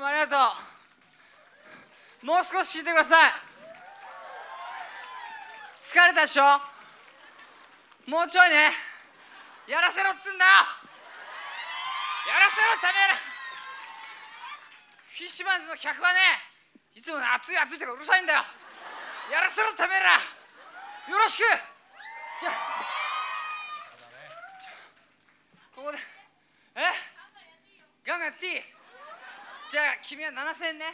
もありがとう。もう少し聞いてください。疲れたでしょ？もうちょいね。やらせろっつんだよ。やらせろてめら。フィッシュマンズの客はねいつもね熱い熱いとかうるさいんだよ。やらせろてめら。よろしく。じゃあ。ここで。え？ガンガンやっていいじゃあ君は7000円ね。